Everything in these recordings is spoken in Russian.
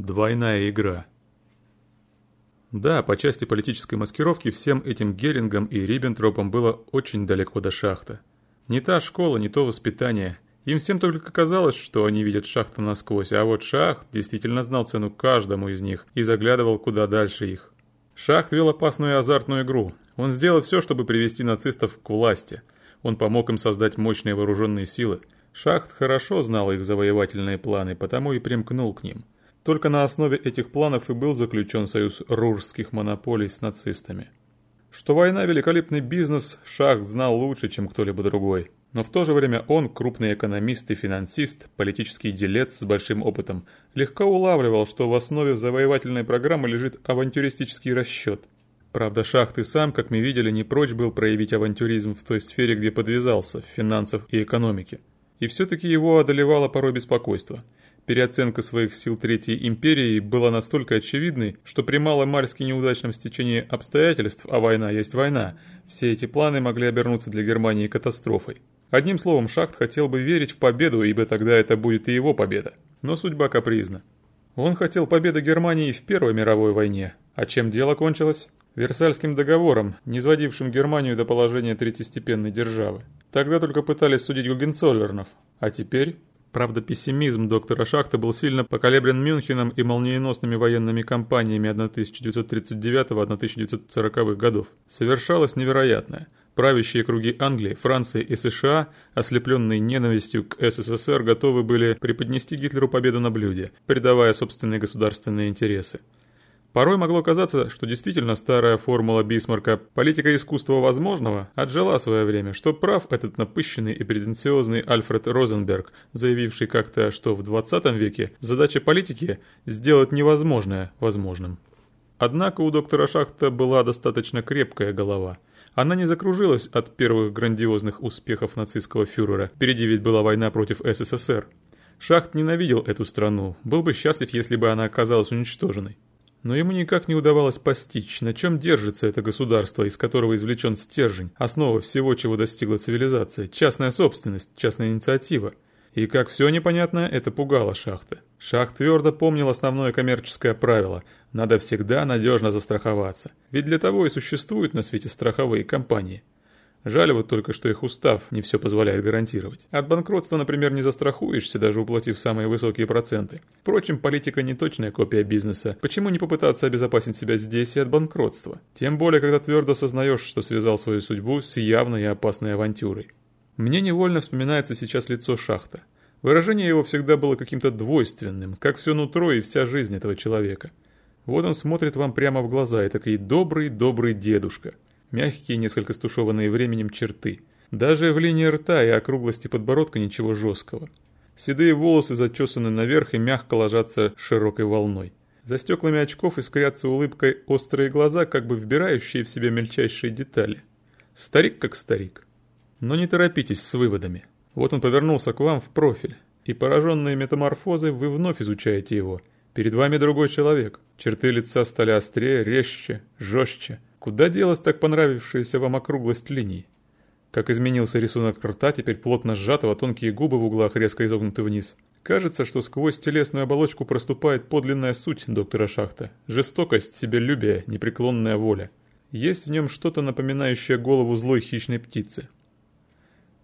Двойная игра. Да, по части политической маскировки всем этим Герингам и Риббентропам было очень далеко до шахта. Не та школа, не то воспитание. Им всем только казалось, что они видят шахту насквозь, а вот Шахт действительно знал цену каждому из них и заглядывал куда дальше их. Шахт вел опасную и азартную игру. Он сделал все, чтобы привести нацистов к власти. Он помог им создать мощные вооруженные силы. Шахт хорошо знал их завоевательные планы, потому и примкнул к ним. Только на основе этих планов и был заключен союз рурских монополий с нацистами. Что война – великолепный бизнес, Шахт знал лучше, чем кто-либо другой. Но в то же время он, крупный экономист и финансист, политический делец с большим опытом, легко улавливал, что в основе завоевательной программы лежит авантюристический расчет. Правда, Шахт и сам, как мы видели, не прочь был проявить авантюризм в той сфере, где подвязался, в финансах и экономике. И все-таки его одолевало порой беспокойство – Переоценка своих сил Третьей империи была настолько очевидной, что при маломальски неудачном стечении обстоятельств, а война есть война, все эти планы могли обернуться для Германии катастрофой. Одним словом, Шахт хотел бы верить в победу, ибо тогда это будет и его победа. Но судьба капризна. Он хотел победы Германии в Первой мировой войне. А чем дело кончилось? Версальским договором, низводившим Германию до положения третьестепенной державы. Тогда только пытались судить Гугенцоллернов. А теперь Правда, пессимизм доктора Шахта был сильно поколеблен Мюнхеном и молниеносными военными кампаниями 1939-1940-х годов. Совершалось невероятное. Правящие круги Англии, Франции и США, ослепленные ненавистью к СССР, готовы были преподнести Гитлеру победу на блюде, предавая собственные государственные интересы. Порой могло казаться, что действительно старая формула Бисмарка «политика искусства возможного» отжила свое время, что прав этот напыщенный и претенциозный Альфред Розенберг, заявивший как-то, что в 20 веке задача политики – сделать невозможное возможным. Однако у доктора Шахта была достаточно крепкая голова. Она не закружилась от первых грандиозных успехов нацистского фюрера, впереди ведь была война против СССР. Шахт ненавидел эту страну, был бы счастлив, если бы она оказалась уничтоженной. Но ему никак не удавалось постичь, на чем держится это государство, из которого извлечен стержень, основа всего, чего достигла цивилизация, частная собственность, частная инициатива. И как все непонятное, это пугало Шахта. Шахт твердо помнил основное коммерческое правило – надо всегда надежно застраховаться. Ведь для того и существуют на свете страховые компании – Жаль вот только, что их устав не все позволяет гарантировать. От банкротства, например, не застрахуешься, даже уплатив самые высокие проценты. Впрочем, политика не точная копия бизнеса. Почему не попытаться обезопасить себя здесь и от банкротства? Тем более, когда твердо осознаешь, что связал свою судьбу с явной и опасной авантюрой. Мне невольно вспоминается сейчас лицо Шахта. Выражение его всегда было каким-то двойственным, как все нутро и вся жизнь этого человека. Вот он смотрит вам прямо в глаза и такой добрый-добрый дедушка – мягкие, несколько стушеванные временем черты. Даже в линии рта и округлости подбородка ничего жесткого. Седые волосы зачесаны наверх и мягко ложатся широкой волной. За стеклами очков искрятся улыбкой острые глаза, как бы вбирающие в себя мельчайшие детали. Старик как старик. Но не торопитесь с выводами. Вот он повернулся к вам в профиль, и пораженные метаморфозы вы вновь изучаете его. Перед вами другой человек. Черты лица стали острее, резче, жестче. Куда делась так понравившаяся вам округлость линий? Как изменился рисунок рта, теперь плотно сжатого, тонкие губы в углах резко изогнуты вниз. Кажется, что сквозь телесную оболочку проступает подлинная суть доктора Шахта. Жестокость, себелюбие, непреклонная воля. Есть в нем что-то напоминающее голову злой хищной птицы.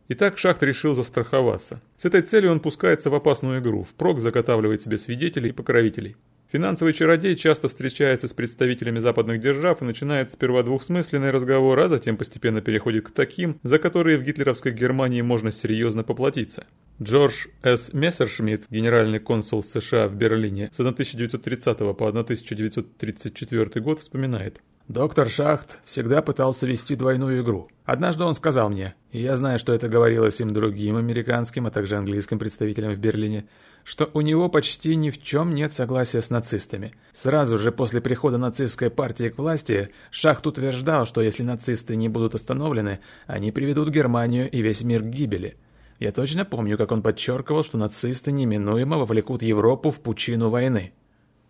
Итак, Шахт решил застраховаться. С этой целью он пускается в опасную игру, впрок заготавливает себе свидетелей и покровителей. Финансовый чародей часто встречается с представителями западных держав и начинает сперва двухсмысленный разговор, а затем постепенно переходит к таким, за которые в гитлеровской Германии можно серьезно поплатиться. Джордж С. Мессершмитт, генеральный консул США в Берлине с 1930 по 1934 год, вспоминает. Доктор Шахт всегда пытался вести двойную игру. Однажды он сказал мне, и я знаю, что это говорилось им другим американским, а также английским представителям в Берлине, что у него почти ни в чем нет согласия с нацистами. Сразу же после прихода нацистской партии к власти Шахт утверждал, что если нацисты не будут остановлены, они приведут Германию и весь мир к гибели. Я точно помню, как он подчеркивал, что нацисты неминуемо вовлекут Европу в пучину войны.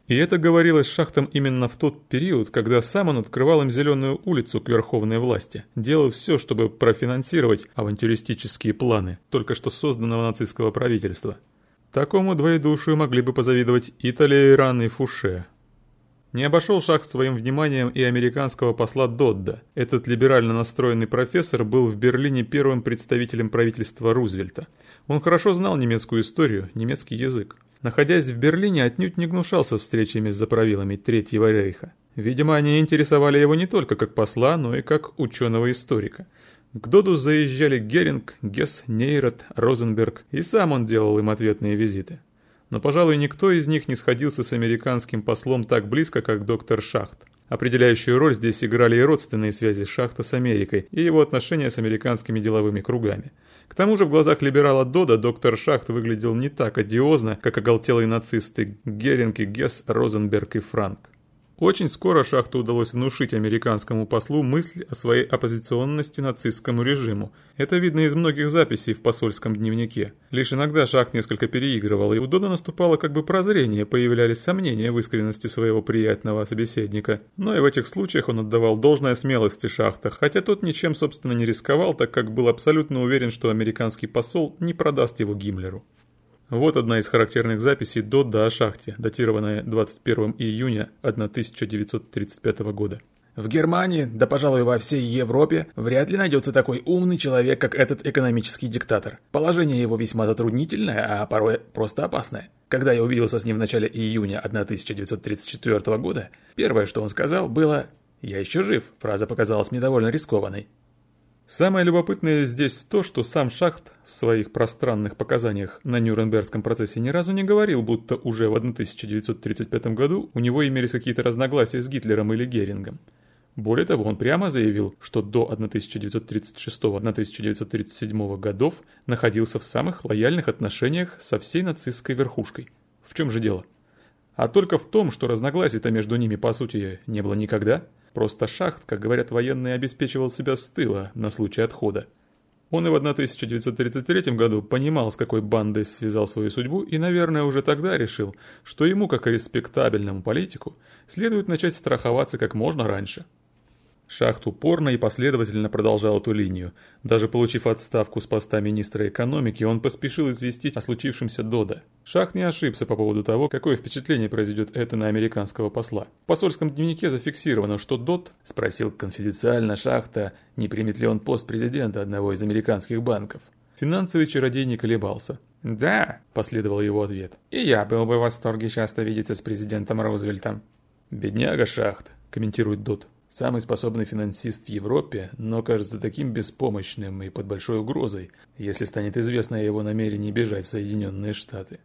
И это говорилось Шахтом именно в тот период, когда сам он открывал им зеленую улицу к верховной власти, делал все, чтобы профинансировать авантюристические планы только что созданного нацистского правительства. Такому двоедушию могли бы позавидовать и Толейран, и Фуше. Не обошел Шахт своим вниманием и американского посла Додда. Этот либерально настроенный профессор был в Берлине первым представителем правительства Рузвельта. Он хорошо знал немецкую историю, немецкий язык. Находясь в Берлине, отнюдь не гнушался встречами с заправилами Третьего рейха. Видимо, они интересовали его не только как посла, но и как ученого-историка. К Доду заезжали Геринг, Гесс, Нейрот, Розенберг, и сам он делал им ответные визиты. Но, пожалуй, никто из них не сходился с американским послом так близко, как доктор Шахт. Определяющую роль здесь играли и родственные связи Шахта с Америкой, и его отношения с американскими деловыми кругами. К тому же в глазах либерала Дода доктор Шахт выглядел не так одиозно, как оголтелые нацисты Геринг и Гесс, Розенберг и Франк. Очень скоро Шахту удалось внушить американскому послу мысль о своей оппозиционности нацистскому режиму. Это видно из многих записей в посольском дневнике. Лишь иногда Шахт несколько переигрывал, и у Дона наступало как бы прозрение, появлялись сомнения в искренности своего приятного собеседника. Но и в этих случаях он отдавал должное смелости Шахта, хотя тот ничем собственно не рисковал, так как был абсолютно уверен, что американский посол не продаст его Гиммлеру. Вот одна из характерных записей Додда о шахте, датированная 21 июня 1935 года. В Германии, да пожалуй во всей Европе, вряд ли найдется такой умный человек, как этот экономический диктатор. Положение его весьма затруднительное, а порой просто опасное. Когда я увиделся с ним в начале июня 1934 года, первое, что он сказал, было «Я еще жив». Фраза показалась мне довольно рискованной. Самое любопытное здесь то, что сам Шахт в своих пространных показаниях на Нюрнбергском процессе ни разу не говорил, будто уже в 1935 году у него имелись какие-то разногласия с Гитлером или Герингом. Более того, он прямо заявил, что до 1936-1937 годов находился в самых лояльных отношениях со всей нацистской верхушкой. В чем же дело? А только в том, что разногласий-то между ними по сути не было никогда – Просто шахт, как говорят военные, обеспечивал себя с тыла на случай отхода. Он и в 1933 году понимал, с какой бандой связал свою судьбу, и, наверное, уже тогда решил, что ему, как и респектабельному политику, следует начать страховаться как можно раньше. Шахт упорно и последовательно продолжал эту линию. Даже получив отставку с поста министра экономики, он поспешил известить о случившемся Дода. Шахт не ошибся по поводу того, какое впечатление произведет это на американского посла. В посольском дневнике зафиксировано, что Дод спросил конфиденциально Шахта, не примет ли он пост президента одного из американских банков. Финансовый чародей не колебался. «Да», – последовал его ответ. «И я был бы в восторге часто видеться с президентом Рузвельтом». «Бедняга Шахт», – комментирует Дот. Самый способный финансист в Европе, но кажется таким беспомощным и под большой угрозой, если станет известно о его намерении бежать в Соединенные Штаты.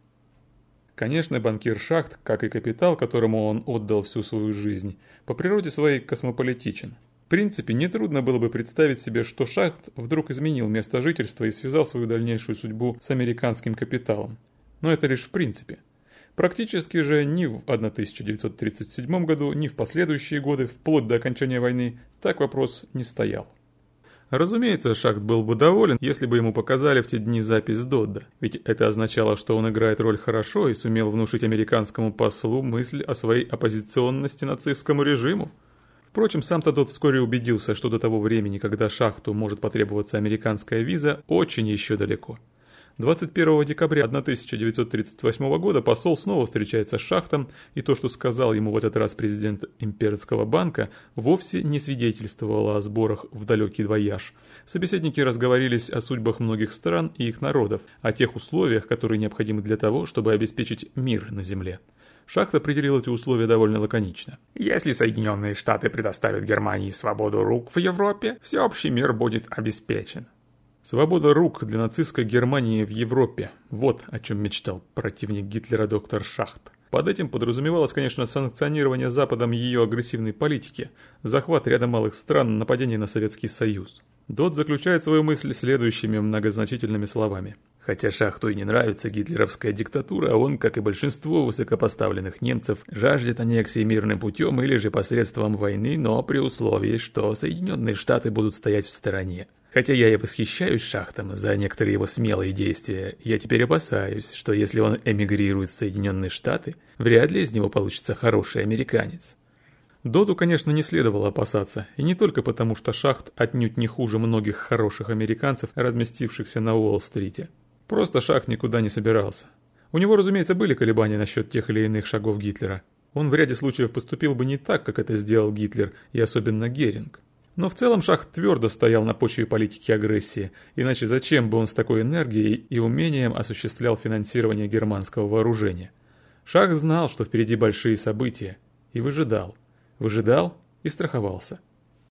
Конечно, банкир Шахт, как и капитал, которому он отдал всю свою жизнь, по природе своей космополитичен. В принципе, нетрудно было бы представить себе, что Шахт вдруг изменил место жительства и связал свою дальнейшую судьбу с американским капиталом. Но это лишь в принципе – Практически же ни в 1937 году, ни в последующие годы, вплоть до окончания войны, так вопрос не стоял. Разумеется, Шахт был бы доволен, если бы ему показали в те дни запись Додда, ведь это означало, что он играет роль хорошо и сумел внушить американскому послу мысль о своей оппозиционности нацистскому режиму. Впрочем, сам-то Дод вскоре убедился, что до того времени, когда Шахту может потребоваться американская виза, очень еще далеко. 21 декабря 1938 года посол снова встречается с Шахтом, и то, что сказал ему в этот раз президент Имперского банка, вовсе не свидетельствовало о сборах в далекий двояж. Собеседники разговорились о судьбах многих стран и их народов, о тех условиях, которые необходимы для того, чтобы обеспечить мир на Земле. Шахт определил эти условия довольно лаконично. Если Соединенные Штаты предоставят Германии свободу рук в Европе, всеобщий мир будет обеспечен. Свобода рук для нацистской Германии в Европе. Вот о чем мечтал противник Гитлера доктор Шахт. Под этим подразумевалось, конечно, санкционирование Западом ее агрессивной политики, захват ряда малых стран, нападение на Советский Союз. Дот заключает свою мысль следующими многозначительными словами. Хотя Шахту и не нравится гитлеровская диктатура, он, как и большинство высокопоставленных немцев, жаждет аннексии мирным путем или же посредством войны, но при условии, что Соединенные Штаты будут стоять в стороне. Хотя я и восхищаюсь Шахтом за некоторые его смелые действия, я теперь опасаюсь, что если он эмигрирует в Соединенные Штаты, вряд ли из него получится хороший американец. Доду, конечно, не следовало опасаться, и не только потому, что Шахт отнюдь не хуже многих хороших американцев, разместившихся на Уолл-стрите. Просто Шахт никуда не собирался. У него, разумеется, были колебания насчет тех или иных шагов Гитлера. Он в ряде случаев поступил бы не так, как это сделал Гитлер, и особенно Геринг. Но в целом Шах твердо стоял на почве политики агрессии, иначе зачем бы он с такой энергией и умением осуществлял финансирование германского вооружения? Шах знал, что впереди большие события, и выжидал. Выжидал и страховался.